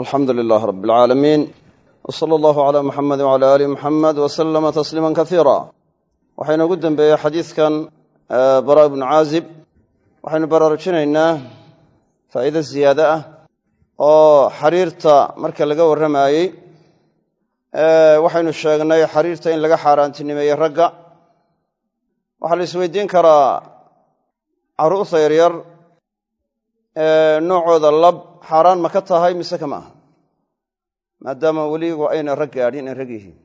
alxamdu lilaah rab alcaalamiin w sala allahu calaa muxamedi wcala aali muxamed wa sallama tasliima kasiira waxaa inoogu dembeeyey xadiidkan baraa ibnu caazib waxaynu baraarujinaynaa faa'iide ziyaade ah oo xariirta marka laga warramaayey waxaynu sheegnay xariirta in laga xaaraantinimeeyey ragga. Waxaa la isweydiin karaa carruurta yaryar noocooda lab xaaraan ma ka tahay mise kama aha maadaama weligu ayna rag gaadhin in rag yihiin.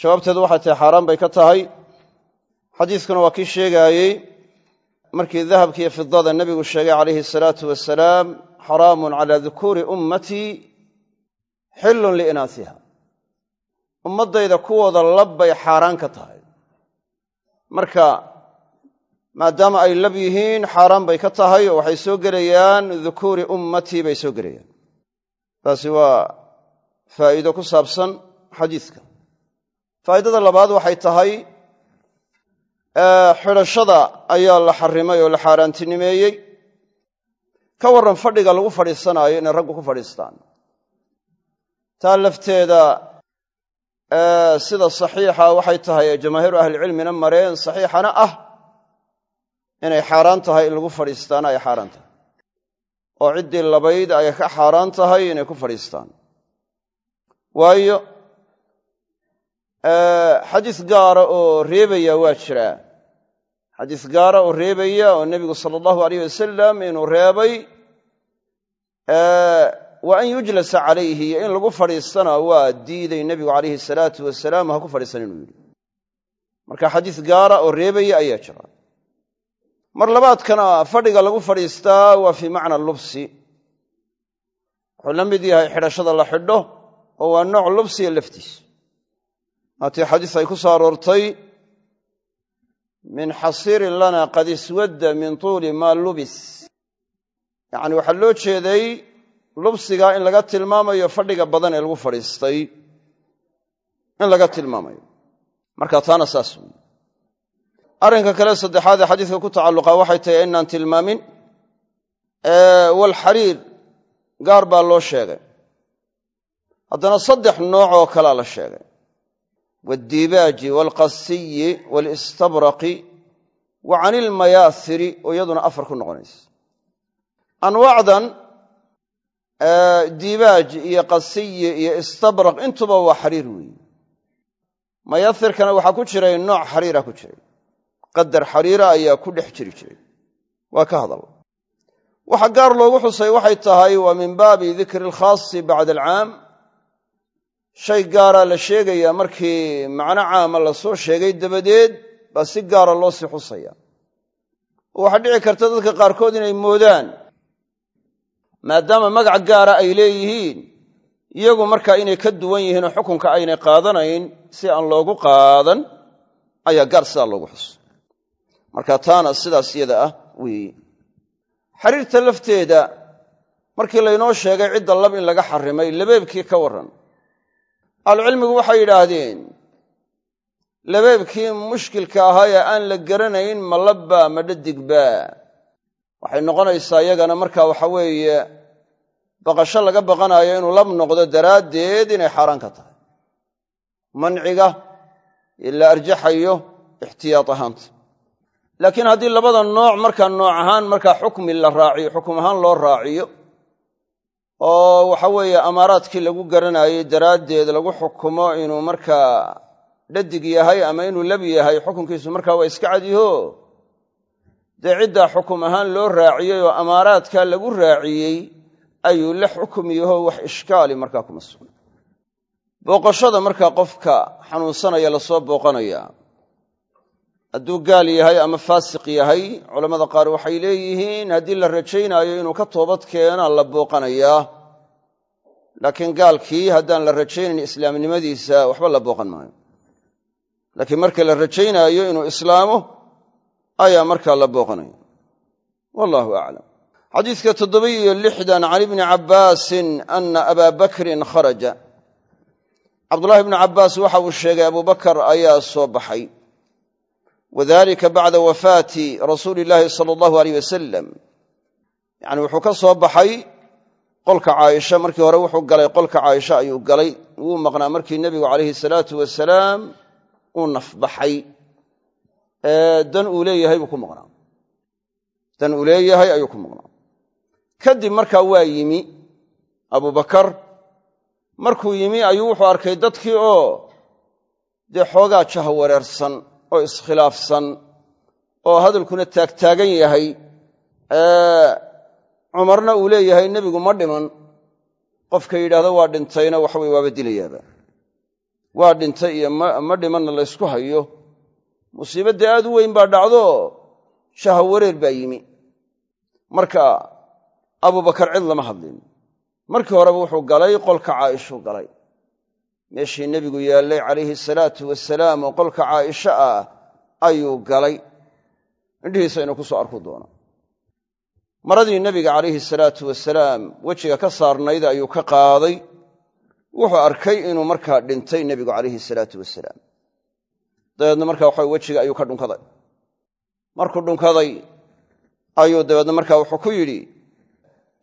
Jawaabteedu waxay tahay xaaraan bay ka tahay. Xadiiskuna waa kii sheegaayey markii dahabka iyo fidada nebigu sheegay calayhi asalaatu wasalaam xaraamun calaa dukuuri ummatii xillun liinaasiha. Ummaddayda kuwooda lab bay xaaraan ka tahay. Marka maadaama ay lab yihiin xaaraan bay ka tahay oo waxay soo gelayaan dukuuri ummatii bay soo gelayaan. Taasi waa faa'iido ku saabsan xadiidka. Faa'idada labaad waxay tahay xidhashada ayaa la xarimay oo la xaaraantinimeeyey. Ka warran fadhiga lagu fadhiisanaayo inay raggu ku fadhiistaan. Taa lafteeda sida saxiixa waxay tahay ee jamaahiiru ahlicilmina mareen saxiixana ah inay xaaraan tahay in lagu fadhiistaana ay xaaraan tahay. oo ciddii labayd ay ka xaaraan tahay inay ku fadhiistaan. Waayo xadiis gaara oo reebaya waa jiraa xadiis gaara oo reebaya oo nebigu sala allahu alayh wasalam inuu reebay wa an yujlasa calayhi in lagu fadhiistana waa diiday nebigu calayhi salaatu wasalaam ha ku fadhiisan inuu yidhi. Marka xadiis gaara oo reebaya ayaa jira mar labaadkana fadhiga lagu fadhiistaa waa fii macna lubsi. Wuxuu la mid yahay xidhashada la xidho oo waa nooc lubsiya laftiis. Maatii xadiis ay ku soo aroortay min xasiirin lana qad iswadda min tuuli maa lubis. Yacni waxaa loo jeeday lubsiga in laga tilmaamayo fadhiga badan ee lagu fadhiistay. In laga tilmaamayo. Marka taana saas weyi arrinka kale saddexaad ee xadiiska ku tacalluqa waxay tahay inaan tilmaamin walxariir gaar baa loo sheegay. Haddana saddex nooc oo kalea la sheegay. Waaldibaaji waalqasiyi waalistabraqi wa can ilmayaasiri oo iyaduna afar ku noqonaysa. Anwaacdan diibaaj iyo qasiyi iyo istabraq intuba waa xariir weeye mayaasirkana waxaa ku jiray nooc xariira ku jiray qadar xariira ayaa ku dhex jiri jiray. Waa ka hadal. Waxa gaar loogu xusay waxay tahay waa min baabi dikri alkhaasi bacda alcaam. Shay gaaraa la sheegayaa markii macno caama la soo sheegay dabadeed baa si gaara loo sii xusaya. Waxaa dhici karta dadka qaarkood inay moodaan maadaama magac gaara ay leeyihiin iyagu markaa inay ka duwan yihiin oo xukunka aynay qaadanayn si aan loogu qaadan ayaa gaar sidaa loogu xusay marka taana sidaas iyada ah weeye xariirta lafteeda markii laynoo sheegay cidda lab in laga xarimay labeebkii ka warran. Ahlucilmigu waxay yidhaahdeen labeebkii mushkilka ahaa aan la garanayn ma labba ma dhadigba waxay noqonaysaa iyagana marka waxa weeye baqasho laga baqanayo inuu lab noqdo daraaddeed inay xaaraan ka tahay. Manciga la arjaxayo ixtiyaad ahaanta laakiin haddii labada nooc markaa nooc ahaan markaa xukmi la raaciyo xukum ahaan loo raaciyo oo waxa weeye amaaraadkii lagu garanaayey daraaddeed lagu xukumo inuu markaa dhadig yahay ama inuu lab yahay xukunkiisu markaa waa iska cadyaho dee ciddaa xukum ahaan loo raaciyey oo amaaraadkaa lagu raaciyey ayuu la xukum wax ishkaali markaa kuma sugna. Booqashada markaa qofka xanuunsanaya la soo booqanaya hadduu gaal yahay ama faasiq yahay culammada qaar waxay leeyihiin haddii la rajaynaayo inuu ka toobad keena la booqanayaa laakiin gaalkii haddaan la rajaynayn islaamnimadiisa waxba la booqan maayo. Laakiin marka la rajaynaayo inuu islaamo ayaa markaa la booqanaya. Wallahu aclam xadiiska toddoba-iyo lixdan can ibni cabbaasin ana abaa bakrin kharaja. Cabdullahi ibnu cabbaas waxa uu sheegay abubakar ayaa soo baxay wadalika bacda wafaati rasuuli illaahi sala allahu aleyh wasalam yacni wuxuu ka soo baxay qolka caaisha markii hore wuxuu galay qolka caaisha ayuu galay wuu maqnaa markii nebigu calayhi salaatu wasalaam uu nafbaxay dan uu leeyahay buu ku maqnaa dan uu leeyahay ayuu ku maqnaa kadib markaa waa yimi abubakar markuu yimi ayuu wuxuu arkay dadkii oo dee xoogaa jaha wareersan oo iskhilaafsan oo hadalkuna taagtaagan yahay cumarna uu leeyahay nebigu ma dhiman. Qofka yidhaahdo waa dhintayna waxaweye waaba dilayaaba. Waa dhintay iyo ma dhimanna laysku hayo. Musiibaddii aad u weyn baa dhacdo. Shaha wareer baa yimi. Marka abubakar cid lama hadlin. Markii horeba wuxuu galay qolka caaishuu galay meeshii nebigu yaallay calayhi salaatu wasalaam oo qolka caaisha ah ayuu galay. Indhihiisa inuu ku soo arku doono maradii nebiga calayhi salaatu wasalaam wejiga ka saarnayd ayuu ka qaaday. Wuxuu arkay inuu markaa dhintay nebigu calayhi salaatu wasalaam dabeedna markaa waxa wejiga ayuu ka dhunkaday. Markuu dhunkaday ayuu dabeedna markaa wuxuu ku yidhi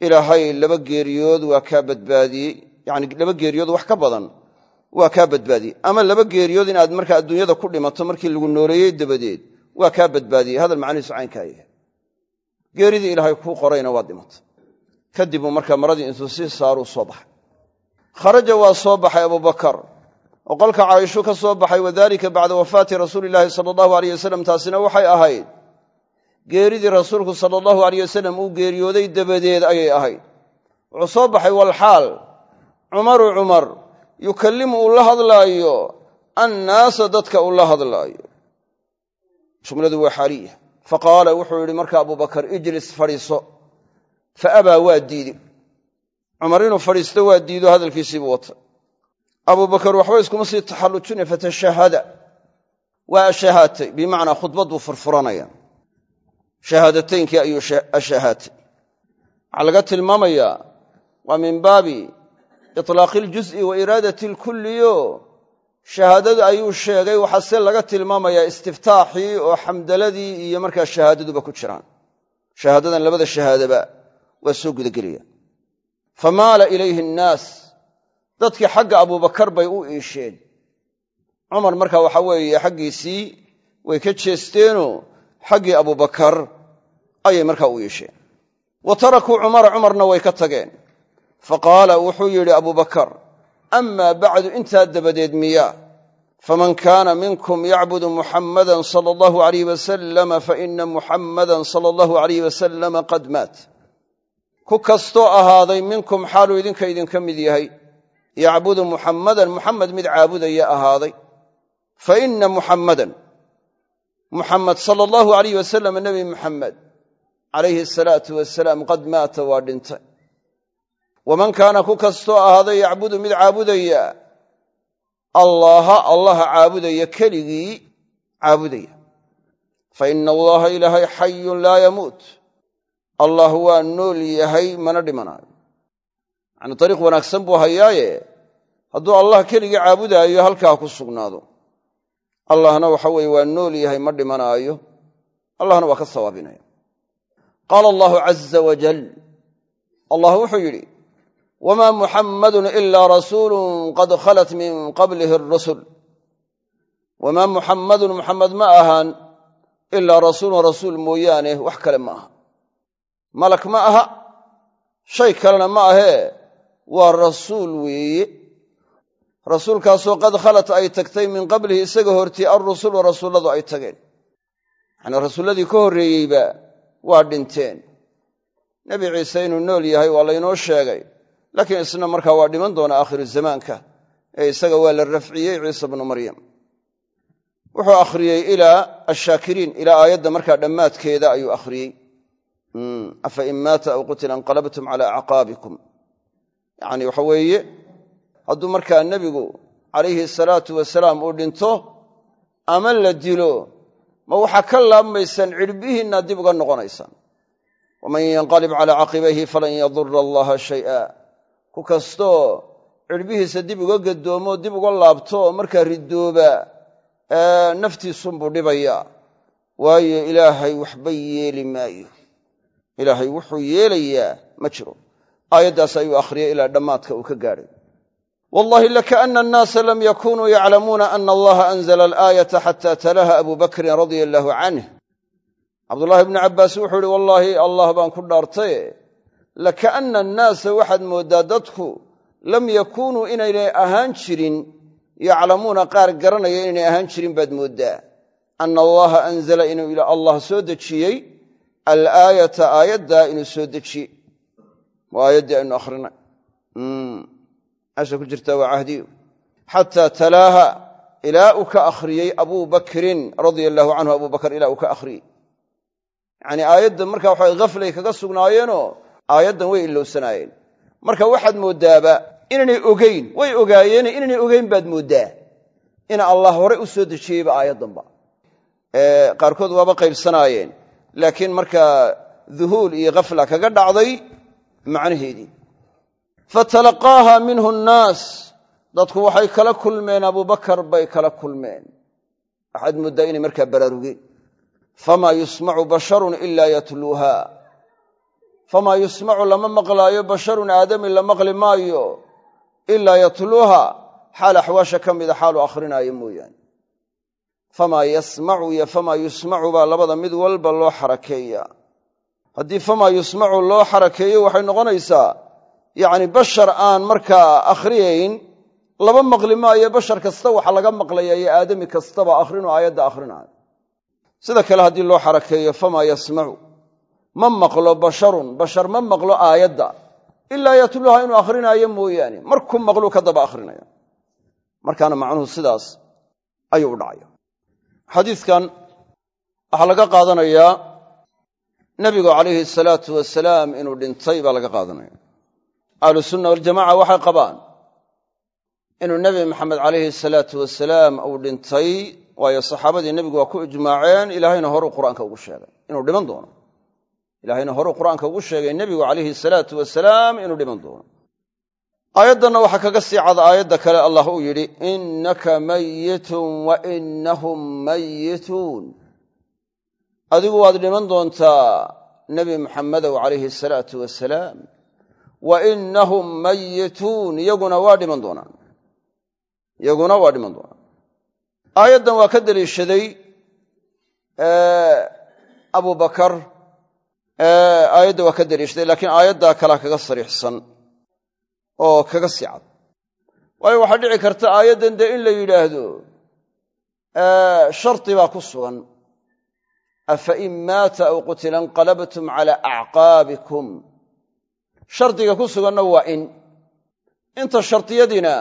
ilaahay laba geeriyood waa kaa badbaadiyey. Yacni laba geeriyood wax ka badan waa kaa badbaadiyey ama laba geeriyood inaad markaa adduunyada ku dhimato markii lagu nooleeyey dabadeed waa kaa badbaadiyey hadal macnihiisu caynkaa yahay geeridii ilaahay kuu qorayna waad dhimatay kadib buu maradii intuu sii saaruu soo baxay. Kharaja waa soo baxay abubakar oo qolka caaishuu ka soo baxay wadalika bacda wafaati rasuuli illaahi sala allahu aleyh wasalam taasina waxay ahayd. Geeridii rasuulku sala allahu aleyh wasalam uu geeriyooday dabadeed ayay ahayd. Wuxuu soo baxay walxaal. Cumaru cumar yukallimu uu la hadlaayo annaasa dadka uu la hadlaayo. Jumladu waa xaaliya faqaala wuxuu yidhi marka abubakar ijlis fadhiiso. Fa abaa waa diidi. Cumar inuu fadhiisto waa diido hadalkiisiibuu wata abubakar waxba iskuma sii taxallujine fatashahada waa ashahaatay bimacnaa khudbad buu furfuranaya. Shahaadataynkii ayuu ashahaatay. Waxaa laga tilmaamayaa waa min baabi itlaaqi iljuz'i wa iraadati alkulliyo shahaadada ayuu sheegay waxaa se laga tilmaamayaa istiftaaxii oo xamdaladii iyo markaa shahaadaduba ku jiraan. Shahaadadan labada shahaadaba waa soo gudagelaya. Famaala ilayhi annaas dadkii xagga abubakar bay u iisheen. Cumar marka waxa weeye xaggiisii way ka jeesteenoo xaggii abubakar ayay markaa u iisheen. Wa tarakuu cumara cumarna way ka tageen faqaala wuxuu yidhi abubakar amaa bacdu intaa dabadeed miyaa faman kaana minkum yacbudu muxammadan sala allahu alayh wasalama faina muxammadan sala allahu alayh wasalama qad maat ku kastoo ahaaday minkum xaaluu idinka idinka mid yahay yacbudu muxammadan muxamed mid caabudaya ahaaday fa inna muxammadan muxamed sala allahu alayh wasalam nebi muxamed calayhi asalaatu wasalaam qad maata waa dhintay waman kaana ku kastoo ahaaday yacbudu mid caabudaya allaha allaha caabudaya keligii caabudaya fa ina allaha ilaahay xayun laa yamuut allah waa nool yahay mana dhimanaayo yacni dariiq wanaagsan buu hayaaye hadduu allah keligii caabudaayo halkaa ku sugnaado allahna waxa weeye waa nool yahay ma dhimanaayo allahna waa ka sawaabinaya qaala allahu caza wajal allah wuxuu yidhi wma muxammadun ila rasuulun qad khalat min qablihi arusul wamaa muxammadun muxammed ma ahaan ilaa rasuulun rasuul mooyaane wax kale ma aha malak ma aha shay kalena ma ahee waa rasuul weeye rasuulkaasoo qad khalat ay tagtay min qablihi isaga hortii alrusulu rasuulladu ay tageen yacnii rasuulladii ka horreeyeyba waa dhinteen nebi ciise inuu nool yahay waa laynoo sheegay laakiin isna markaa waa dhiman doona aakhiru zamaanka ee isaga waa la rafciyey ciise bnu maryam. Wuxuu akhriyey ilaa ashaakiriin ilaa aayadda markaa dhammaadkeeda ayuu akhriyey. Afa in maata aw qutila inqalabtum cala acqaabikum yacni waxa weeye hadduu markaa nebigu calayhi salaatu wasalaam uu dhinto ama la dilo ma waxaa ka laabmaysaan cidhbihiinna dib uga noqonaysaan. Waman yanqalib calaa caqibayhi falan yadura allaha shay'a ku kastoo cidhbihiisa dib uga gadoomo dib uga laabto markaa ridooba naftiisunbuu dhibayaa waayo ilaahay waxba yeeli maayo. Ilaahay wuxuu yeelayaa ma jiro. Aayaddaas ayuu akhriyay ilaa dhammaadka uu ka gaadhay. Wallahi lakaana annaasa lam yakunuu yaclamuuna ana allaha anzala alaayata xata talaha abu bakrin radia allaahu canh cabdullaahi bnu cabbaas wuxuu ihi wallaahi allah baan ku dhaartaye lakaana annaasa waxaad mooddaa dadku lam yakuunuu inaynay ahaan jirin yaclamuuna qaar garanaya inaynay ahaan jirin baad mooddaa ana allaha anzala inuu allah soo dejiyey alaayata aayaddaa inuu soo dejiyey waa aayaddii aynu akhrinay meesha ku jirtaa waa cahdiyu xataa talaaha ilaa uu ka akhriyey abuu bakrin radia allaahu canhu abuu bakr ilaa uu ka akhriyey yacnii aayadda aayaddan way ilowsanaayeen marka waxaad mooddaaba inaynay ogeyn way ogaayeene inaynay ogeyn baad mooddaa ina allah hore u soo dejiyeyba aayaddanba. Qaarkood waaba qaybsanaayeen laakiin markaa duhuul iyo khafla kaga dhacday macnaheedii fatalaqaaha minhu nnaas. Dadku waxay kala kulmeen abubakar bay kala kulmeen. Waxaad mooddaa inay markaa baraarugeen famaa yusmacu basharun ilaa yatluuha famaa yusmacu lama maqlaayo basharun aadami la maqli maayo ilaa yatluuha xaal axwaasha ka mida xaalu akhrinaayo mooyaane. Famaa yasmacu iyo famaa yusmacu baa labada mid walba loo xarakeeya. Haddii famaa yusmacu loo xarakeeyo waxay noqonaysaa yacni bashar aan markaa akhriyayn laba maqli maayo bashar kasta waxa laga maqlaya iyo aadami kastaba akhrinu aayadda akhrinayo sida kale haddii loo xarakeeyo famaa yasmacu ma maqlo basharun bashar ma maqlo aayadda ilaa yatluha inuu akhrinaayo mooyaane. Markuu maqluu ka daba akhrinaya. Markaana macnuhu sidaas ayuu u dhacaya xadiidkan waxaa laga qaadanayaa nebigu calayhi salaatu wasalaam inuu dhintay baa laga qaadanaya. Ahlu sunna waljamaca waxay qabaan inuu nebi maxamed calayhi salaatu wasalaam uu dhintay waayo saxaabadii nebigu waa ku ijmaaceen ilaahayna horuu qur'aanka ugu sheegay. Inuu dhiman doono ilaahayna horuu qur'aanka ugu sheegay nebigu calayhi salaatu wasalaam inuu dhiman doono. Aayaddanna waxaa kaga sii cada aayadda kale allah uu yidhi innaka mayitun wa innahum mayituun adigu waad dhiman doontaa nebi muxammedow calayhi salaatu wasalaam wa innahum mayituun iyaguna waa dhiman doonaan. Iyaguna waa dhiman doonaan. Aayaddan waa ka deliishaday abubakar aayadda waa ka deliishaday laakiin aayaddaa kalea kaga sariixsan oo kaga sii cad waayo waxaa dhici karta aayaddan dee in la yidhaahdo shardi baa ku sugan. Afa in maata aw qutila inqalabtum cala acqaabikum. Shardiga ku suganna waa in. Inta shardiyadiina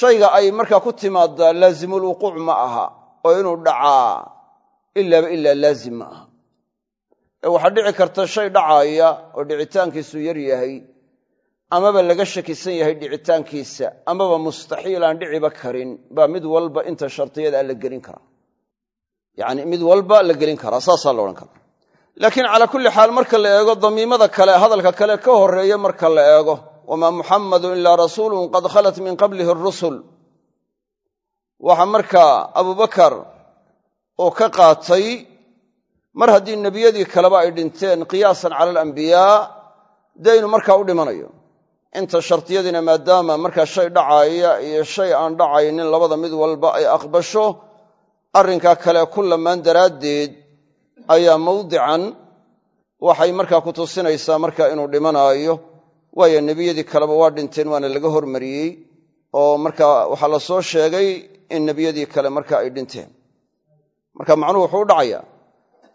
shayga ay markaa ku timaaddaa laazimulwuquuc ma aha oo inuu dhacaa ilaaba ilaa laazim ma aha ee waxaa dhici karta shay dhacaaya oo dhicitaankiisu yar yahay amaba laga shakisan yahay dhicitaankiisa amaba mustaxiil aan dhiciba karin baa mid walba inta shardiyada la gelin karaa. Yacni mid walba la gelin karaa saasaa la odhan karaa. Laakiin calaa kulli xaal marka la eego damiimada kale hadalka kale ka horreeya marka la eego wamaa muxammadun ilaa rasuulun qad khalat min qablihi arusul waxa markaa abubakar uu ka qaatay mar haddii nebiyadii kaleba ay dhinteen qiyaasan cala alambiyaa dee inuu markaa u dhimanayo. Inta shardiyadiina maadaama markaa shay dhacaaya iyo shay aan dhacaynin labada mid walba ay aqbasho arrinkaa kale ku lamaan daraaddeed ayaa mawdican waxay markaa ku tusinaysaa markaa inuu dhimanaayo. Waayo nebiyadii kaleba waa dhinteen waana laga hormariyey oo markaa waxaa la soo sheegay in nebiyadii kale marka ay dhinteen. Marka macnuhu wuxuu u dhacayaa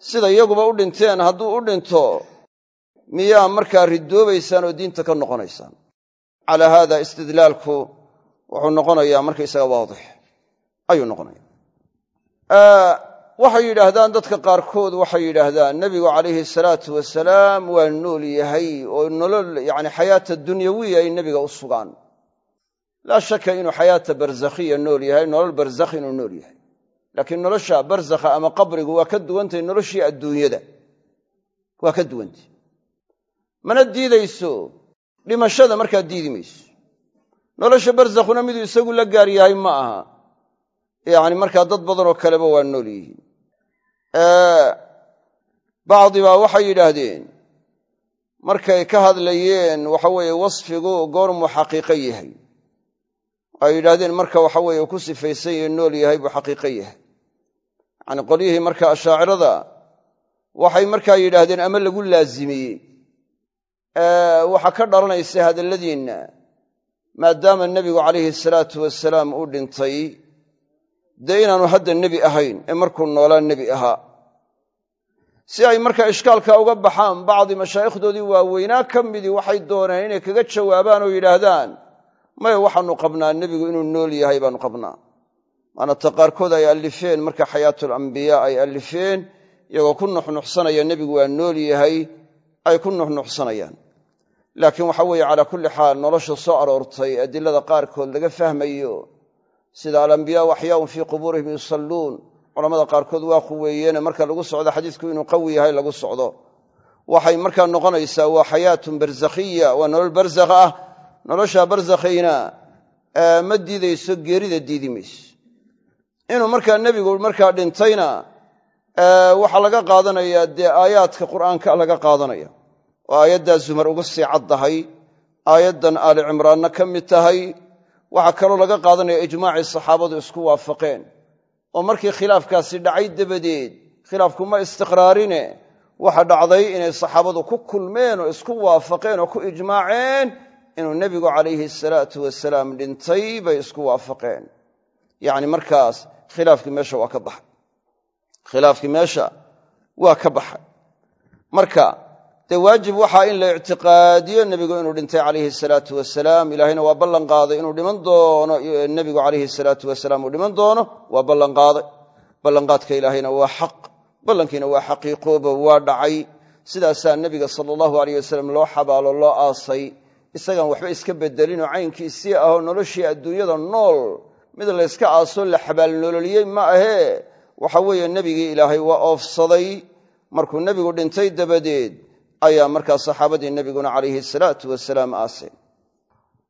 sida iyaguba u dhinteen hadduu u dhinto miyaa markaa ridoobaysaan oo diinta ka noqonaysaan? Calaa haada istidlaalku wuxuu noqonayaa markaysaga waadix. Ayuu noqonaya waxay yidhaahdaan dadka qaarkood waxay yidhaahdaan nebigu calayhi salaatu wasalaam waa nool yahay oo nolol yani xayaata dunyawiya ay nebiga u sugaan. Laa shaka inuu xayaata barzakhiya nool yahay nolol barzakh inuu nool yahay laakiin nolosha barzakha ama qabrigu waa ka duwantahay noloshii adduunyada. Waa ka duwantay mana diidayso dhimashada markaa diidi mayso. Nolosha barzakhuna miduu isagu la gaar yahay ma aha. Yacni markaa dad badanoo kaleba waa nool yihiin. Bacdi baa waxay yidhaahdeen markay ka hadlayeen waxa weeye wasfigu goormuu xaqiiqo yahay. Ay yidhaahdeen marka waxa weeye ku sifaysan yahe nool yacanii qolyihii marka ashaacirada waxay markaa yidhaahdeen ama lagu laazimiyey. Waxaa ka dhalanaysa hadalladiinna maadaama nebigu calayhi salaatu wasalaam uu dhintay dee inaanu hadda nebi ahayn ee markuu noolaa nebi ahaa. Si ay markaa ishkaalka uga baxaan bacdi mashaayikhdoodii waaweynaa ka midii waxay dooneen inay kaga jawaabaan oo yidhaahdaan maya waxaanu qabnaa nebigu inuu nool yahay baanu qabnaa maana ta qaarkood ay allifeen marka xayaatul-ambiyaa ay allifeen iyagoo ku nuxnuxsanaya nebigu waa nool yahay ay ku nuxnuxsanayaan. Laakiin waxa weeye calaa kulli xaal nolosha soo aroortay adilada qaarkood laga fahmayo sida alambiyaau axyaaun fii qubuurihim yusalluun. Culamada qaarkood waa quweeyeene marka lagu socdo xadiisku inuu qawi yahay lagu socdo. Waxay markaa noqonaysaa waa xayaatun barzakhiya waa nolol barzakh ah nolosha barzakhayna ma diidayso geerida diidi inuu markaa nebigu markaa dhintayna waxaa laga qaadanayaa dee aayaadka qur'aanka laga qaadanaya. Oo aayaddaa zumar uga sii caddahay aayaddan aali cimraanna ka mid tahay. Waxaa kaloo laga qaadanaya ijmaacii saxaabadu isku waafaqeen. Oo markii khilaafkaasi dhacay dabadeed khilaafku ma istiqraarine waxa dhacday inay saxaabadu ku kulmeen oo isku waafaqeen oo ku ijmaaceen inuu nebigu calayhi salaatu wasalaam dhintay bay isku waafaqeen. Yacni markaas khilaafkii meesha waa ka baxay. Khilaafkii meesha waa ka baxay. Marka dee waajib waxaa in la ictiqaadiyo nebigu inuu dhintay calayhi salaatu wasalaam. Ilaahayna waa ballan qaaday inuu dhiman doono nebigu calayhi salaatu wasalaam uu dhiman doono waa ballanqaaday ballanqaadka ilaahayna waa xaq. Ballankiina waa xaqiiqooba waa dhacay. Sidaasaa nebiga sala allahu aleyh wasalam loo xabaalo loo aasay. Isagaan waxba iska bedelinoo caynkiisii ahoo noloshii adduunyada nool mid layska aasoo la xabaalnololiyey ma ahee waxa weeye nebigii ilaahay waa oofsaday. Markuu nebigu dhintay dabadeed ayaa markaa saxaabadii nebiguna calayhi salaatu wasalaam aasay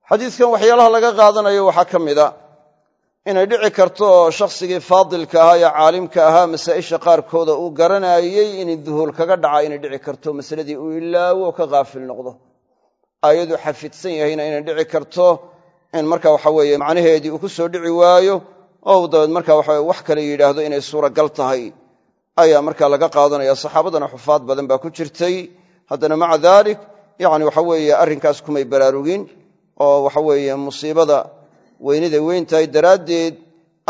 xadiidkan waxyaalaha laga qaadanayo waxaa ka mida inay dhici karto shakhsigii faadilka ahaa ee caalimka ahaa masaa'isha qaarkooda uu garanaayey inay duhuul kaga dhaca inay dhici karto masaladii uu ilaawo ka kaafil noqdo. Aayaduu xafidsan yahayna inay dhici karto in marka waxa weeye macnaheedii uu ku soo dhici waayo oo dabeed marka waxa wax kale yidhaahdo inay suuragal tahay ayaa marka laga qaadanaya. Saxaabadana xufaad badan baa ku jirtay. Haddana maca daalik yani waxa weeye arrinkaas kumay baraarugin oo waxa weeye musiibada weyniday weyn tahay daraaddeed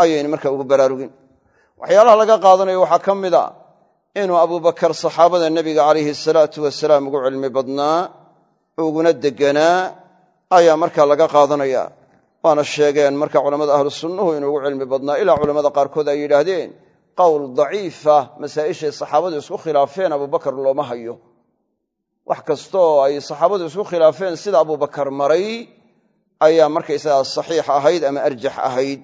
ayayna marka ugu baraarugin. Waxyaalaha laga qaadanayo waxaa ka mid a inuu abubakar saxaabada nebiga calayhi salaatu wasalaam ugu cilmi badnaa uguna deganaa ayaa marka laga qaadanaya. Waana sheegeen marka culammada ahlu sunnuhu inuu ugu cilmi badnaa ilaa culammada qaarkood ay yidhaahdeen qowl daciifa masaa'ishay saxaabadu isku khilaafeen abubakar looma hayo. Wax kastooo ay saxaabadu isku khilaafeen sida abubakar maray ayaa markaysagaa saxiix ahayd ama arjax ahayd.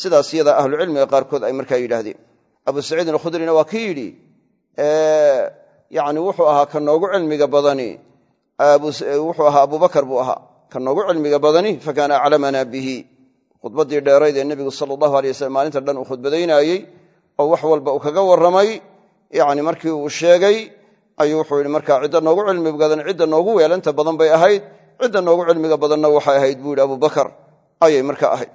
Sidaas iyadaa ahlucilmiga qaarkood ay markaa yidhaahdeen. Abu saciidin alkhudrina waa ki yidhi yani wuxuu ahaa ka noogu cilmiga badani. Wuxuu ahaa abubakar buu ahaa ka noogu cilmiga badani fakaana aclamana bihi. Khudbaddii dheerayd ee nebigu sala allahu alay wasalam maalinta dhan uu khudbadaynaayey oo wax walba uu kaga warramay yani markii uu sheegay ayuu wuxuu yidhi marka cidda noogu cilmi badan cidda noogu weelanta badan bay ahayd cidda noogu cilmiga badanna waxay ahayd buu yidhi abubakar ayay marka ahayd.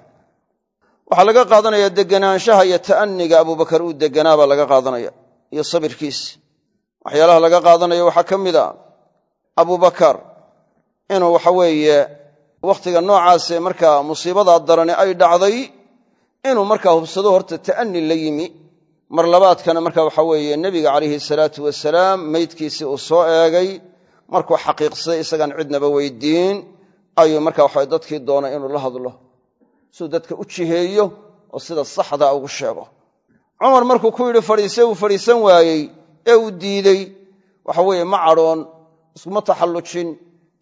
Waxaa laga qaadanaya deganaanshaha iyo ta'aniga abubakar uu deganaa laga qaadanaya iyo sabirkiis. Waxyaalaha laga qaadanaya waxaa ka mid a abubakar inuu waxa weeye wakhtiga noocaasee markaa musiibadaa darani ay dhacday inuu markaa hubsado horta ta'ani la yimi. Mar labaadkana marka waxa weeye nebiga calayhi salaatu wasalaam meydkiisii uu soo eegay markuu xaqiiqsaday isagaan cidnaba weydiin ayuu marka waxa dadkii doonay inuu la hadlo. Suu dadka u jiheeyo oo sida saxdaa ugu sheego. Cumar markuu ku yidhi fadhiise uu fadhiisan waayey ee uu diidey. Waxa weeye ma cadhoon iskuma taxallujin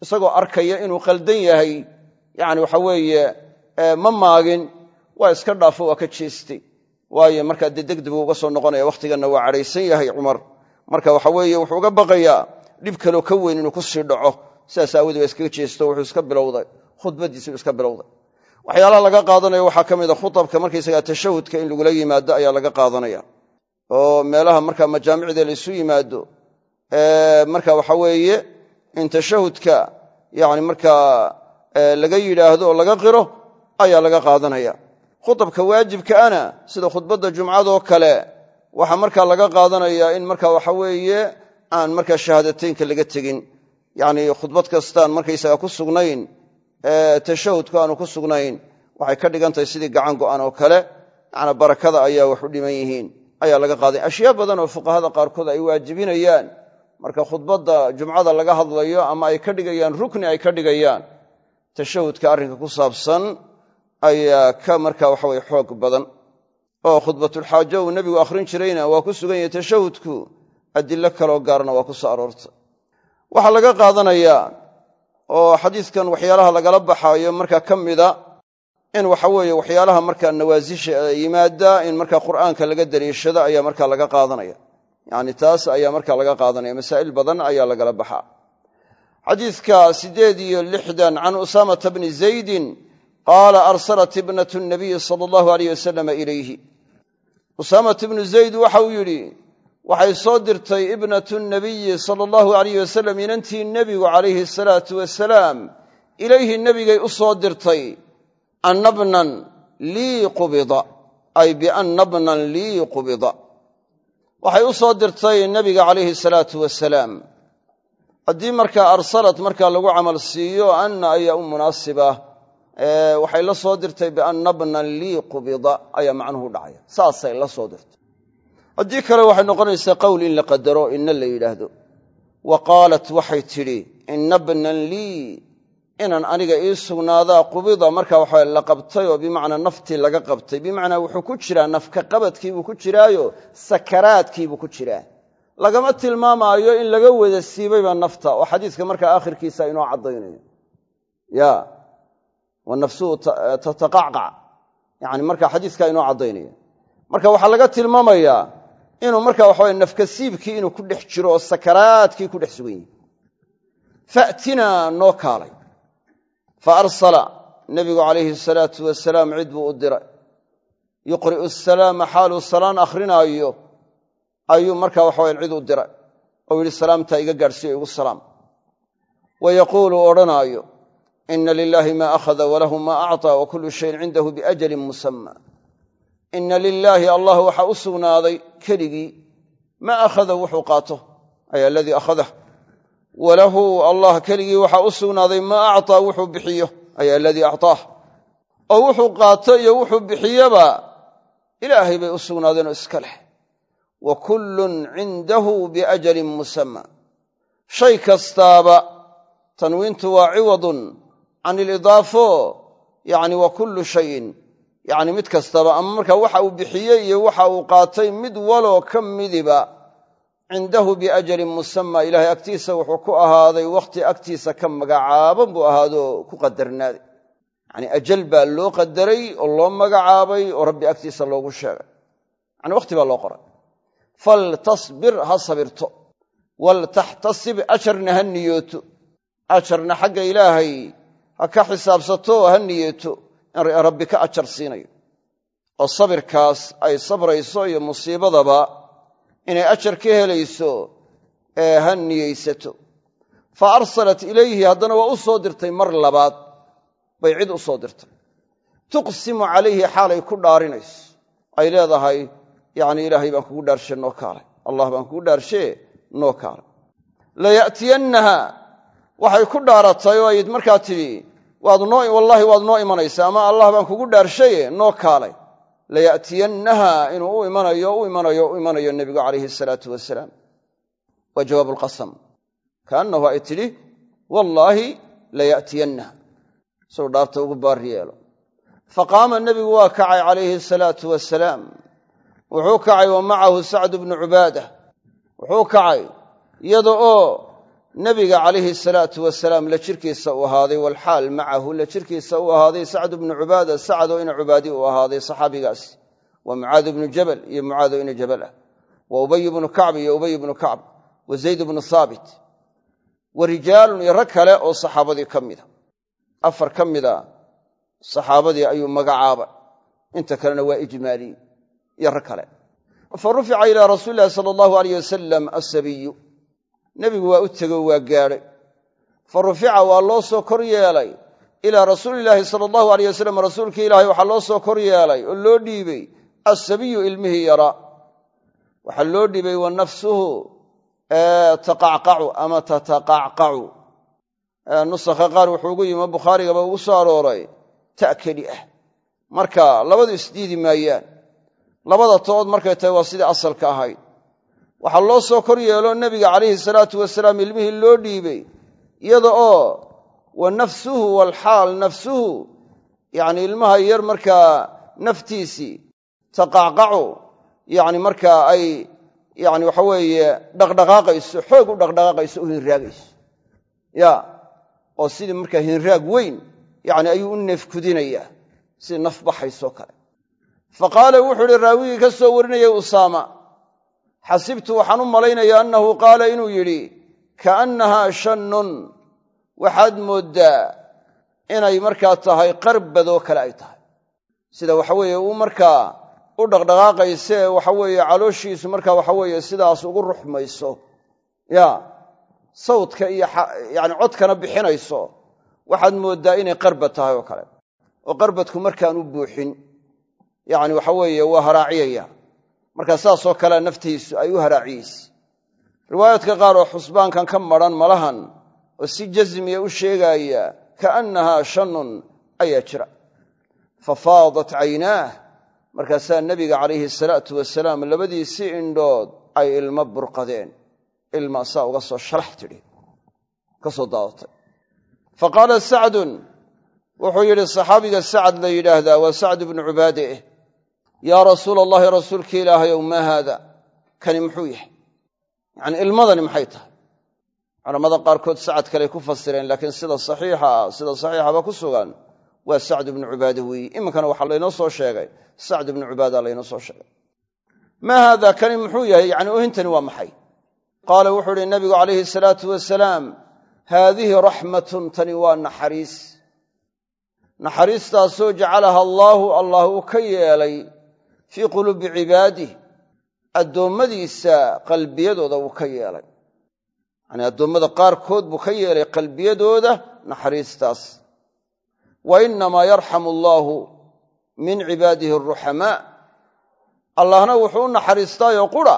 isagoo arkaya inuu qaldan yahay. Yacni waxa weeye ma maagin waa iska dhaafo waa ka jeestay. Waayo markaa dee degdeg uga soo noqonaya wakhtiganna waa cadhaysan yahay cumar. Marka waxa weeye wuxuu uga baqayaa dhib kaloo ka weyn inuu ku sii dhaco. Sidaas aawadee waa iskaga jeesto wuxuu iska bilowday. Khudbaddiisuu iska bilowday. Waxyaalaha laga qaadanayo waxaa ka mid a khutabka markaysagaa tashahudka in lagula yimaado ayaa laga qaadanaya. Oo meelaha markaa majaamicda laysu yimaado marka waxa weeye in tashahudka yani markaa laga yidhaahdo oo laga qiro ayaa laga qaadanaya. Khudabka waajibkaana sida khudbadda jumcadoo kale waxaa markaa laga qaadanayaa in marka waxa weeye aan markaa shahaadateynka laga tegin. Yacni khudbad kastaan markaysaga ku sugnayn tashahudku aanu ku sugnayn waxay ka dhigan tahay sidii gacan go'an oo kale. Macnaa barakada ayaa wax u dhiman yihiin ayaa laga qaaday. Ashyaa badan oo fuqahada qaarkood ay waajibinayaan marka khudbadda jumcada laga hadlayo ama ay ka dhigayaan rukni ay ka dhigayaan tashahudka arrinka ku saabsan ayaa ka marka waxaweye xoog badan. Oo khudbatulxaajo uu nebigu akhrin jirayna waa ku sugan yahay tashahudku adilo kaloo gaarna waa ku soo waxaa laga qaadanayaa oo xadiiskan waxyaalaha lagala baxaayo marka ka mida in waxa weeye waxyaalaha markaa nawaasisha yimaada in marka qur'aanka laga daliishado ayaa marka laga qaadanaya yani taas ayaa marka laga qaadanaya masaa'il badan ayaa lagala baxaa. Xadiidka siddeed iyo lixdan can usaamata bni zaydin qaala arsalat ibnatu nabiyi sala allahu aleyh wasalama ilayhi. Usaamat ibnu zayd waxa uu yidhi waxay soo dirtay ibnatu nabiyi sala allahu alayh wasalam inantii nebigu calayhi asalaatu wasalaam ilayhi nebigay u soo dirtay annabnan lii qubida. Ay lii qubida waxay u soo dirtay nebiga calayhi salaatu wasalaam haddii markaa arsalat markaa lagu camal siiyo anna ayaa u munaasiba. Waxay la soo dirtay biannabnan lii qubida ayaa macnuhu dhacaya saasay la soo dirtay. Haddii kale waxay noqonaysaa qowl in la qadaro inna la yidhaahdo. Wa qaalat waxay tidhi inna bnan lii inaan aniga ii sugnaadaa qubida marka waxa la qabtay oo bimacnaa naftii laga qabtay. Bimacnaa wuxuu ku jiraa nafka qabadkiibuu ku jiraayo sakaraadkiibuu ku jiraa. Lagama tilmaamaayo in laga wada siibayba nafta. Oo xadiiska markaa aakhirkiisa inoo caddaynayo. Ya wa nafsuhu tataqacqac yani marka xadiiska inoo caddaynaya marka waxaa laga tilmaamayaa inuu marka waxawe nafkasiibkii inuu ku dhex jiro oo sakaraadkii ku dhex sugan yihi faatinaa noo kaalay fa arsala nebigu calayhi salaatu wasalaam cid buu u diray. Yuqri'u asalaama xaaluu salaan akhrinaayo ayuu marka waxawaye cid u diray. Ou yidhi salaamtaa iga gaadhsiiyo igu salaam. Wa yaquulu odhanaayo ina lilaahi maa akhada walahu maa acطaa wa kullu shayin cindahu biajalin musamma. Ina lilaahi allah waxaa u sugnaaday keligii maa akhada wuxuu qaato. Ay aladii akhadah walahu allah keligii waxaa u sugnaaday maa acطaa wuxuu bixiyo. Ay aladii acطaah oo wuxuu qaato iyo wuxuu bixiyaba ilaahay bay u sugnaadeenoo iska leh. Wa kullun cindahu biajalin musamma. Shay kastaaba tanwiintu waa ciwadun can ilidaafo yani wa kullu shayin. Yani mid kastaba ama marka waxa uu bixiyey iyo waxa uu qaatay mid waloo ka midiba cindahu biajalin musamma. Ilaahay agtiisa wuxuu ku ahaaday wakhti agtiisa ka magacaaban buu ahaadoo ku qadarnaaday. Yani ajal baa loo qadaray oo loo magacaabay oo rabbi agtiisa loogu sheegay. Yani wakhti baa loo qoray. Faltasbir ha sabirto. Waltaxtasib ajarna ha niyooto. Ajarna xagga ilaahay ha ka xisaabsato ha niyeeto in rabbi ka ajar siinayo. Oo sabirkaas ay sabrayso iyo musiibadaba inay ajar ka helayso ee ha niyeysato. Fa arsalat ilayhi haddana waa u soo dirtay mar labaad bay cid u soo dirtay. Tuqsimu calayhi xaalay ku dhaarinayso. Ay leedahay yacni ilaahay baan kugu dhaarshe noo kaalay. Allah baan kugu dhaarshe noo kaalay. Laya'tiyannaha waxay ku dhaaratay oo ay markaa tidhi wallaahi waad noo imanaysaa ama allah baan kugu dhaarshaye noo kaalay laya'tiyannaha inuu u imanayo u imanayo u imanayo nebigu calayhi asalaatu wasalaam waa jawaab lqasam kaannahu ay tidhi wallaahi laya'tiyannaha suu dhaarta ugu baari yeelo faqaama nebigu waa kacay calayhi asalaatu wasalaam wuxuu kacay wa macahu sacdu bnu cubaadah wuxuu kacay iyada nebiga calayhi salaatu wasalaam la jirkiisa u ahaaday walxaal macahu la jirkiisa u ahaaday sacdu bnu cubaada sacdoo ina cubaadi u ahaaday saxaabigaas wa mucaadu bnu jabal iyo mucaado ina jabal ah wa ubay bnu kacb iyo ubay bnu kacb wa zayd bnu haabit wa rijaalun iyo rag kale oo saxaabadii ka mida afar ka mida saxaabadii ayuu magacaabay inta kalena waa ijmaaliy iyo rag kale. Fa rufica ilaa rasuuli sala allahu aleyh wasalam asabiyu nebigu waa u tego waa gaadhay fa rufica waa loo soo kor yeelay. Ilaa rasuulilaahi sala allahu aleyh wasalam rasuulkii ilaahay waxaa loo soo kor yeelay oo loo dhiibay assabiyu ilmihii yaraa waxaa loo dhiibay wa nafsuhu taqacqacu ama tataqacqacu. Nusakha qaar wuxuu ugu yimi bukhaarigaba ugu soo arooray ta keli ah. Marka labadu isdiidi maayaan. Labada tood markay tahay waa sidii asalka ahayd waxaa loo soo kor yeelo nebiga calayhi salaatu wasalaam ilmihii loo dhiibay iyada oo wa nafsuhu walxaal nafsuhu yacni ilmaha yar markaa naftiisii taqacqacu yacni markaa ay yacni waxa weeye dhaqdhaqaaqayso xoog u dhaqdhaqaaqayso u hinraagayso. Ya oo sidii markaa hinraag weyn yacni ayuu u neefkudinayaa sidii naf baxaysoo kale. Fa qaala wuxuu uhi raawigii ka soo warinayay usaama xasibtu waxaan u malaynayaa annahu qaala inuu yidhi kaannahaa shannun. Waxaad mooddaa inay markaa tahay qarbadoo kale ay tahay. Sida waxaweeye uu markaa u dhaqdhaqaaqaysee waxaweeye calooshiisu markaa waxaweeye sidaas ugu ruxmayso. Ya sawdka iyo yani codkana bixinayso. Waxaad mooddaa inay qarbad tahay oo kale. Oo qarbadku markaan u buuxin yacni waxa weeye waa haraaciyaya markaa saasoo kalea naftiisu ay u haraaciyeyse riwaayaadka qaar oo xusbaankan ka madran malahan oo si jasmiya u sheegaaya kaannahaa shannun ayaa jira. Fa faadat caynaah markaasaa nebiga calayhi salaatu wasalaam labadiisii indhood ay ilmo burqadeen. Ilma saa uga soo shalax tidhi ka soo daadatay. Fa qaala sacdun wuxuu yidhi saxaabiga sacad la yidhaahdaa waa sacd ibnu cubaade eh yaa rasuula allahi rasuulki ilaahayow maa haada? Kani muxuu yahay. Yacnii ilmadani maxay tahay? Culammada qaarkood sacad kaley ku fasireen laakiin sida saxiixa sida saxiixaba ku sugan waa sacd ibnu cubaade weeye iminkana waxaa laynoo soo sheegay. Sacd ibnu cubaada laynoo soo sheegay. Maa haada? Kani muxuu yahay. Yacni ohintani waa maxay? Qaala wuxuu uhi nabigu calayhi salaatu wasalaam haadihi raxmatun tani waa naxariis. Naxariistaasoo jacalaha allaahu allah uu ka yeelay fii quluubi cibaadih addoommadiisa qalbiyadooda wuu ka yeelay. Yacnii addoommada qaarkood buu ka yeelay qalbiyadooda naxariistaas. Wa innamaa yarxamu allaahu min cibaadihi aruxamaa allahna wuxuu u naxariistaayoo qura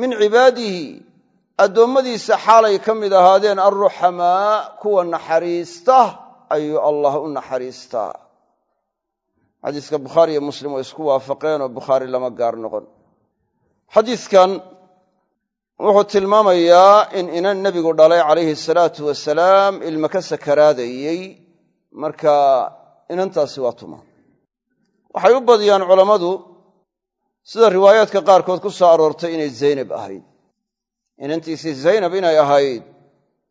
min cibaadihi addoommadiisa xaalay ka mid ahaadeen alruxamaa kuwa naxariista ayuu allah u naxariistaa xadiiska bukhaari iyo muslim way isku waafaqeenoo bukhaari lama gaar noqon. Xadiidkan wuxuu tilmaamayaa in inan nebigu dhalay calayhi salaatu wasalaam ilma ka sakaraadayey marka inantaasi waa tuma. Waxay u badiyaan culammadu sida riwaayaadka qaarkood ku soo aroortay inay zaynab ahayd. Inantiisii zaynab inay ahayd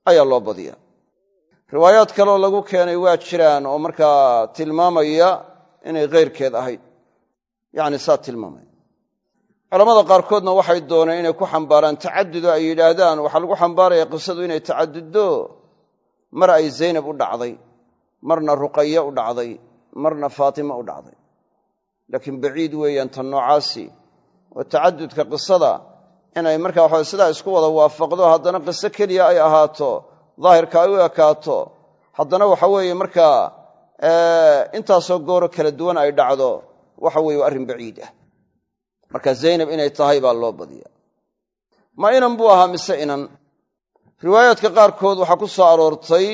ayaa loo badiyaa. Riwaayaad kaleoo lagu keenay waa jiraan oo markaa tilmaamaya inay keyrkeed ahayd. Yacni saa tilmaamaya culamada qaarkoodna waxay dooneen inay ku xambaaraan tacadudo ay yidhaahdaan waxaa lagu xambaaraya qisadu inay tacaduddo. Mar ay zaynab u dhacday marna ruqaye u dhacday marna faatima u dhacday. Laakiin baciid weeyaan tan noocaasi oo tacadudka qisada inay markaa waxa sidaa isku wada waafaqdo haddana qiso keliya ay ahaato daahirka ay u ekaato haddana waxa weeye markaa intaasoo gooro kala duwan ay dhacdo waxa weye waa arrin baciid ah. Marka zaynab inay tahay baa loo badiya ma inan buu ahaa mise inan? Riwaayaadka qaarkood waxaa ku soo aroortay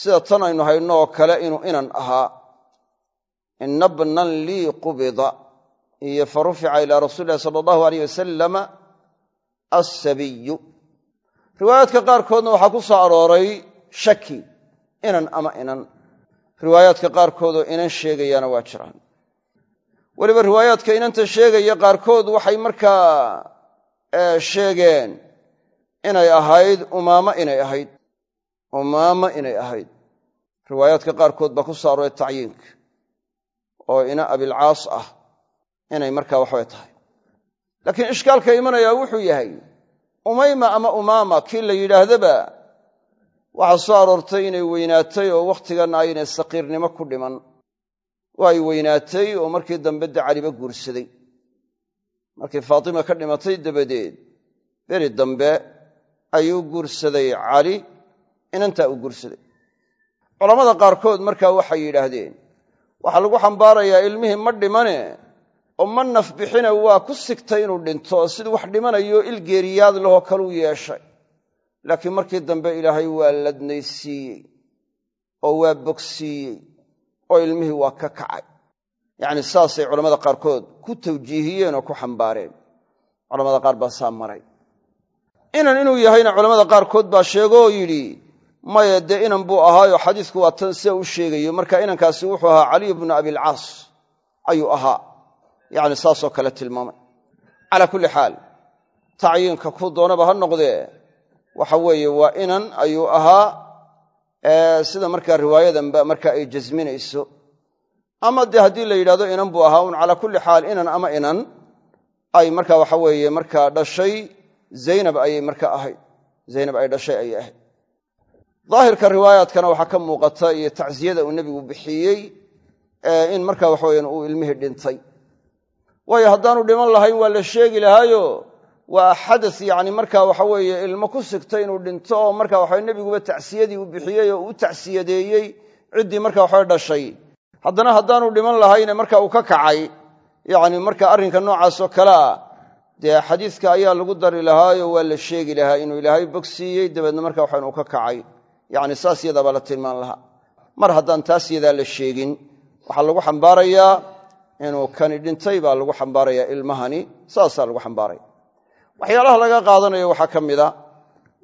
sida tan aynu hayno oo kale inuu inan ahaa. Ina bnan lii qubida iyo fa rufica ilaa rasuuli illahi sala allahu aleyh wasalama assabiyu riwaayaadka qaarkoodna waxaa ku soo arooray shaki inan ama inan riwaayaadka qaarkoodoo inan sheegayaana waa jiraan. Weliba riwaayaadka inanta sheegaya qaarkood waxay markaa sheegeen inay ahayd umaamo inay ahayd umaamo inay ahayd. Riwaayaadka qaarkood baa ku arooray tacyiinka oo ina abilcaas ah inay markaa waxbay tahay. Laakiin ishkaalka imanayaa wuxuu yahay umayma ama umaama kii la yidhaahdaba waxaa soo aroortay inay weynaatay oo wakhtigan aynay saqiirnimo ku dhiman. Waa ay weynaatay oo markii dambe de caliba guursaday. Markii faatima ka dhimatay dabadeed beri dambe ayuu guursaday cali inantaa uu guursaday. Culammada qaarkood markaa waxay yidhaahdeen waxaa lagu xambaarayaa ilmihii ma dhimane oo ma naf bixine waa ku sigtay inuu dhinto siduu wax dhimanayo ilgeeriyaad lahoo kaluu yeeshay laakiin markii dambe ilaahay waa ladnaysiiyey oo waa bogsiiyey oo ilmihii waa ka kacay. Yacni saasay culammada qaarkood ku tawjiihiyeen oo ku xambaareen. Culamada qaar baa saa maray. Inan inuu yahayna culammada qaarkood baa sheego oo yidhi maya dee inan buu ahaayo xadiisku waa tan sida u sheegayo. Marka inankaasi wuxuu ahaa caliy bnu abilcaas ayuu ahaa. Yacni saasoo kale tilmaamay. Calaa kulli xaal tacyiinka ku doonaba ha noqdee waxa weeye waa inan ayuu ahaa sida markaa riwaayadanba marka ay jasminayso. Ama dee haddii la yidhahdo inan buu ahaa un calaa kulli xaal inan ama inan ay marka waxa weeye markaa dhashay zaynab ayay marka ahayd. Zaynab ay dhashay ayay ahayd. Daahirka riwaayaadkana waxaa ka muuqata iyo tacsiyada uu nebigu bixiyey in marka waxaweyan uu ilmihii dhintay. Waayo haddaanu dhiman lahayn waa la sheegi lahaayo waa xadas yacni marka waxa weeye ilmo ku sigtay inuu dhinto oo marka waxa nebiguba tacsiyadii uu bixiyey oo u tacsiyadeeyey ciddii marka waxawe dhashay. Haddana haddaanu dhiman lahayne marka uu ka kacay yacni marka arrinka noocaasoo kale ah dee xadiiska ayaa lagu dari lahaayo waa la sheegi lahaa inuu ilaahay bogsiiyey dabeedna marka waxa inuu ka kacay. Yacni saas yadaabaa tilmaan lahaa. Mar haddaan taas la sheegin waxaa lagu xambaarayaa inuu kani dhintay baa lagu xambaarayaa ilmahani saasaa lagu xambaaraya waxyaalaha laga qaadanayo waxaa ka mid a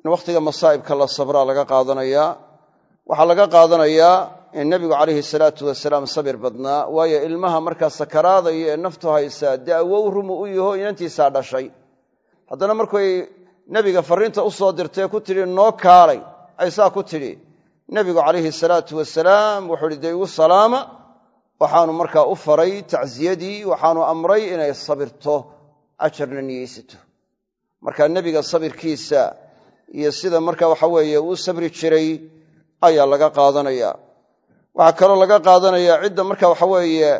in wakhtiga masaa'ibka la sabraa laga qaadanayaa waxaa laga qaadanayaa in nebigu calayhi salaatu wasalaam sabir badnaa waayo ilmaha markaa sakaraadaya ee naftu haysaa dee rumu u yaho inantiisaa dhashay. Haddana markuy nebiga farriinta u soo dirtay ku tidhi noo kaalay. Ay saa ku tidhi nebigu calayhi salaatu wasalaam wuxuu ihi dee salaama waxaanu markaa u faray tacsiyadii waxaanu amray inay sabirto ajarna niyeysato marka nebiga sabirkiisa iyo sida marka waxa weeye uu sabri jiray ayaa laga qaadanaya. Waxaa kaloo laga qaadanaya cidda marka waxa weeye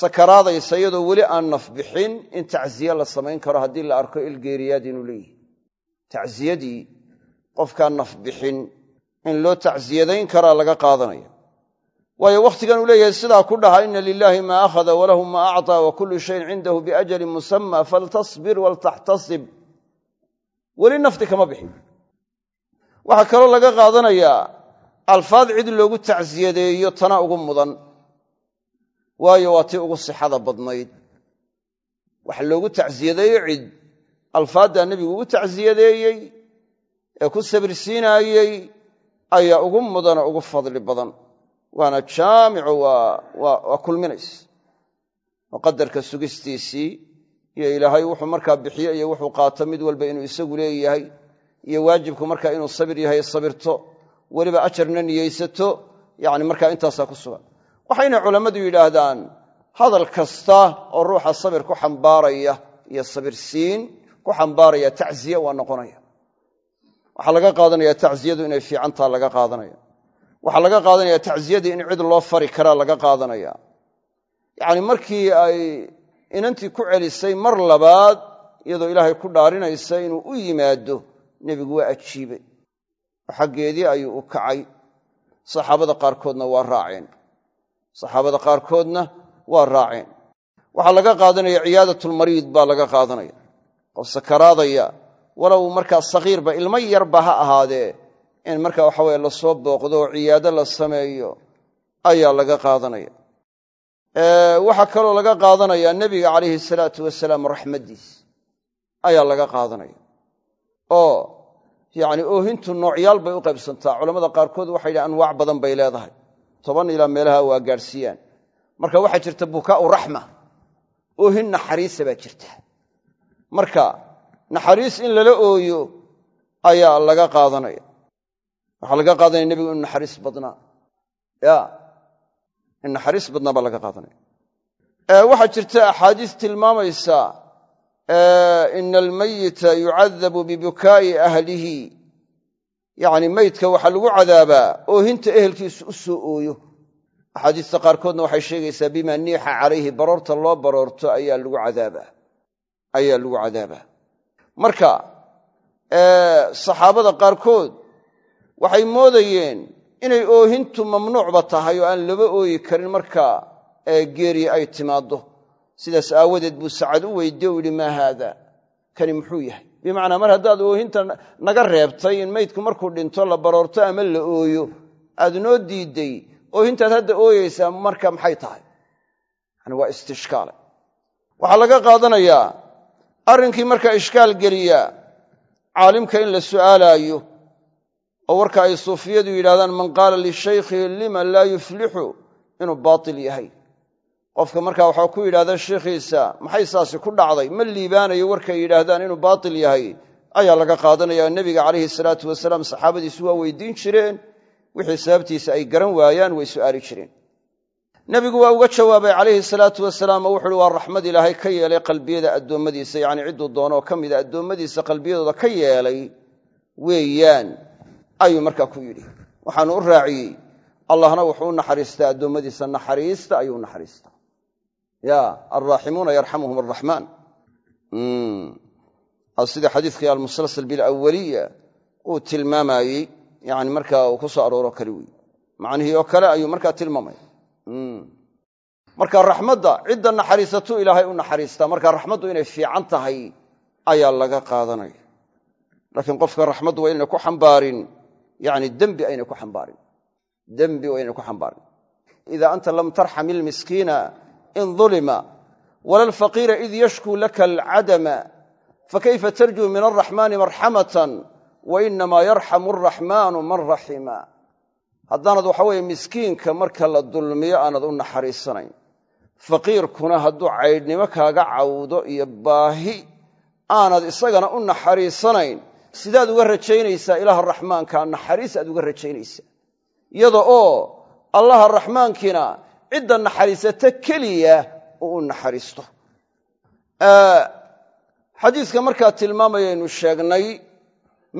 sakaraadaysa iyadoo weli aan naf bixin in tacsiye la samayn karo haddii la arko ilgeeriyaad inuu leeyihi tacsiyadii qofkaan naf bixin in loo tacsiyadayn karaa laga qaadanaya waayo wakhtigan uu leeyahay sidaa ku dhaha ina lilaahi maa akhada walahu maa acطaa wa kullu shayin cindahu biajalin musama faltasbir waltaxtasib. Weli nafti kama bixin. Waxaa kaloo laga qaadanayaa alfaad cid loogu tacsiyadeeyo tana ugu mudan. Waayo waa tii ugu sixada badnayd. Waxa loogu tacsiyadeeyo cid alfaaddaa nebigu ugu tacsiyadeeyey ee ku sabirsiinaayey ayaa ugu mudanoo ugu fadli badan waana jaamicu waa kulminays. Oo qadarka sugistiisii iyo ilaahay wuxuu markaa bixiyo iyo wuxuu qaato mid walba inuu isagu leeyahay iyo waajibku markaa inuu sabir yahay sabirto. Weliba ajarna niyeysato yani markaa intaasaa ku sugan. Waxayna culammadu yidhaahdaan hadal kasta oo ruuxa sabir ku xambaaraya iyo sabirsiin ku xambaaraya tacziye waa noqonaya. Waxaa laga qaadanaya tacziyadu inay fiicantaa laga qaadanaya waxaa laga qaadanaya tacziyadii in cid loo fari karaa laga qaadanaya. Yacni markii ay inantii ku celisay mar labaad iyadoo ilaahay ku dhaarinaysa inuu u yimaado nebigu waa ajiibay. Oo xaggeedii ayuu u kacay. Saxaabada qaarkoodna waa raaceen. Saxaabada qaarkoodna waa raaceen. Waxaa laga qaadanaya ciyaadatulmariid baa laga qaadanaya. Qof sakaraadaya walow markaa sakiirba ilmo yarba ha ahaadee in marka waxa weye la soo booqdo oo ciyaado la sameeyo ayaa laga qaadanaya. Waxaa kaloo laga qaadanaya nebiga calayhi salaatu wasalaam raxmaddiis ayaa laga qaadanaya. Oo yacni oohintu noocyaal bay u qaybsantaa. Culamada qaarkood waxay yidhahan anwaac badan bay leedahay. Toban ilaa meelaha waa gaadhsiiyaan. Marka waxaa jirta bukaa'u raxma oohin naxariisa baa jirta. Marka naxariis in lala ooyo ayaa laga qaadanaya waxaa laga qaadanaya nebigu inu naxariis badnaa ya in naxariis badnaa baa laga qaadanaya. Waxaa jirta axaadiis tilmaamaysa ina almayita yucadabu bibukaa'i ahlihi. Yacni meydka waxaa lagu cadaabaa oohinta ehelkiisu u soo ooyo. Axaadiista qaarkoodna waxay sheegaysaa bima niixa calayhi baroorta loo baroorto ayaa lagu cadaabaa ayaa lagu cadaabaa marka saxaabada qaarkood waxay moodayeen inay oohintu mamnuucba tahay oo aan laba ooyi karin marka geeri ay timaaddo. Sidaas aawadeed buu sacad u weydiye u yidhi maa haada? Kani muxuu yahay. Bimacnaa mar haddaad oohinta naga reebtay in maydku markuu dhinto la baroorto ama la ooyo aad noo diidday oohintaad hadda ooyeysaa marka maxay tahay? Yani waa istishkaale waxaa laga qaadanayaa arrinkii markaa ishkaal geliya caalimka in la su'aalaayo oo warka ay suufiyadu yidhahdaan man qaala lishaykhihi lima laa yuflixu inuu baatil yahay. Qofka markaa waxaa ku yidhahda sheikhiisa maxay saasi ku dhacday? Ma liibaanayo warkay yidhaahdaan inuu baatil yahay. Ayaa laga qaadanaya nebiga calayhi salaatu wasalaam saxaabadiisu waa weydiin jireen wixii sababtiisa ay garan waayaan way su'aali jireen. Nebigu waa uga jawaabay calayhi salaatu wasalaam oo wuxuuhi waa raxmad ilaahay ka yeelay qalbiyada addoommadiisa yacni cidduu doono oo ka mida addoommadiisa qalbiyadooda ka yeelay weeyaan ayuu markaa ku yidhi. Waxaanu u raaciyey. Allahna wuxuu u naxariistaa addoommadiisa naxariista ayuu u naxariistaa. Ya alraaximuuna yarxamuhum araxmaan sida xadiidkii almusalsal bilawaliya uu tilmaamayey yani markaa uu ku arooro kale wey macnihii oo kale ayuu markaa tilmaamay. Marka raxmadda cidda naxariisatuu ilaahay u naxariistaa. Marka raxmaddu inay fiican tahay ayaa laga qaadanaya. Laakiin qofka raxmaddu waa inayna ku xambaarin yani dembi aynay ku xambaarin. Dembi inay ku xambaarin. Ida anta lam tarxam ilmiskiina in ulima wala alfaqiira id yashkuu laka alcadama fakayfa tarjuu min alraxmaani marxamatan wa inamaa yarxamu araxmaanu man raxima haddaanad waxa weeye miskiinka marka la dulmiyo aanad u naxariisanayn. Faqiirkuna hadduu caydhnimo kaaga cawdo iyo baahi aanad isagana u naxariisanayn sidaad uga rajaynaysaa ilaaha raxmaankaa naxariis aad uga rajaynaysaa. Iyada oo allaha raxmaankiina cidda naxariisata keliya uu u naxariisto. Xadiiska markaa tilmaamayaynu sheegnay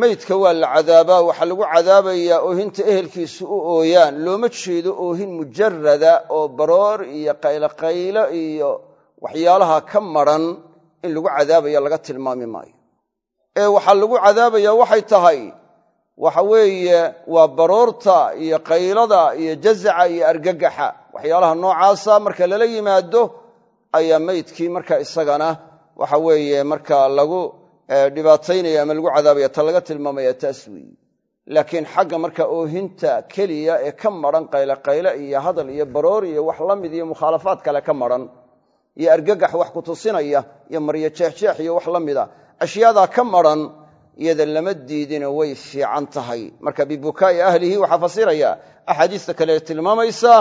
meydka waa la cadaabaa waxaa lagu cadaabayaa oohinta ehelkiisu u ooyaan looma jeedo oohin mujarada oo baroor iyo qayloqaylo iyo waxyaalaha ka madran in lagu cadaabaya laga tilmaami maayo ee waxaa lagu cadaabayaa waxay tahay waxa weeye waa baroorta iyo qaylada iyo jazaca iyo argagaxa. Waxyaalaha noocaasa marka lala yimaado ayaa meydkii marka isagana waxa weeye marka lagu dhibaataynaya ama lagu cadaabaya ta laga tilmaamaya taas laakiin xagga marka oohinta keliya ee ka maran qayloqayle iyo hadal iyo baroor iyo wax la mid iyo mukhaalafaad kale ka maran iyo argagax wax ku tusinaya iyo maryo jeexjeex iyo wax la mida ashyaadaa ka maran iyada lama diidino way fiican tahay. Marka bibukaa'i ahlihi waxaa fasiraya axaadiista kale tilmaamaysa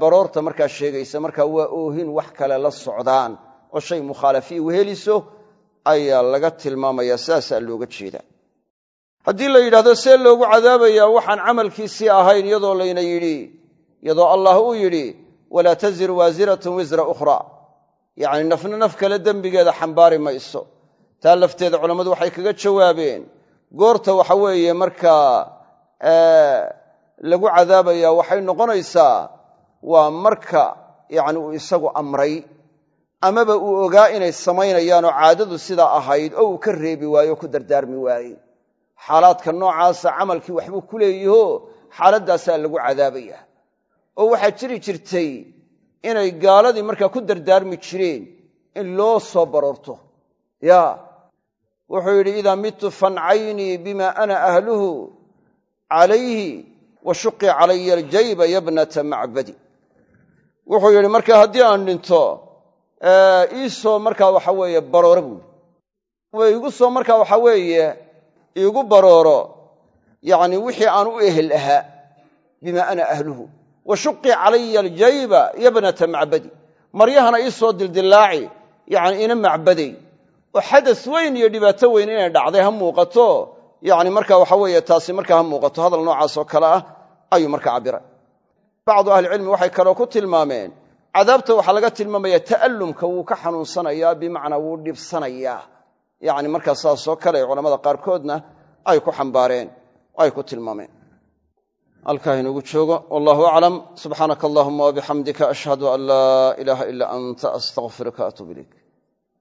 baroorta markaa sheegaysa marka waa oohin wax kale la socdaan oo shay mukhaalafii weheliso ayaa laga tilmaamaya saasaa looga jeedaa haddii la yidhahdo see loogu cadaabayaa waxaan camalkiisii ahayn iyadoo layna yidhi iyadoo allah uu yidhi walaa tazir waasiratun wisra ukhra yacni nafna naf kale dembigeeda xambaari mayso taa lafteeda culammadu waxay kaga jawaabeen. Goorta waxa weeye markaa lagu cadaabayaa waxay noqonaysaa waa marka yacni uu isagu amray amaba uu ogaa inay samaynayaanoo caadadu sidaa ahayd oo uu ka reebi waaye oo ku dardaarmi waaye. Xaalaadka noocaasa camalkii waxbuu ku leeyaho xaaladdaasaa lagu cadaabaya. Oo waxaa jiri jirtay inay gaaladii markaa ku dardaarmi jireen in loo soo baroorto. Ya wuxuu yidhi idaa midtu fancaynii bima ana ahluhu calayhi wa shuqi calaya aljayba yabnata macbadi. Wuxuu yidhi marka haddii aan dhinto iisoo markaa waxa weeye barooro buui way igu soo markaa waxa weeye iigu barooro yacni wixii aan u ehel ahaa bima ana ahluhu wa shuqi calaya aljayba yabnata macbadi. Maryahana iisoo dildillaaci yacni ina macbaday oo xadas weyn iyo dhibaato weyn inay dhacday ha muuqato. Yacni marka waxa weeye taasi markaa ha muuqato hadal noocaas oo kale ah ayuu marka cabbiray. Bacdu ahlicilmi waxay kaloo ku tilmaameen cadaabta waxaa laga tilmaamaya ta'allumka wuu ka xanuunsanayaa bimacnaa wuu dhibsanayaa. Yacni markaa saasoo kale culamada qaarkoodna ay ku xambaareen ay ku tilmaameen. Halkaa inugu joogo wallahu aclam subxaanaka allahuma wabixamdika ashhadu an laa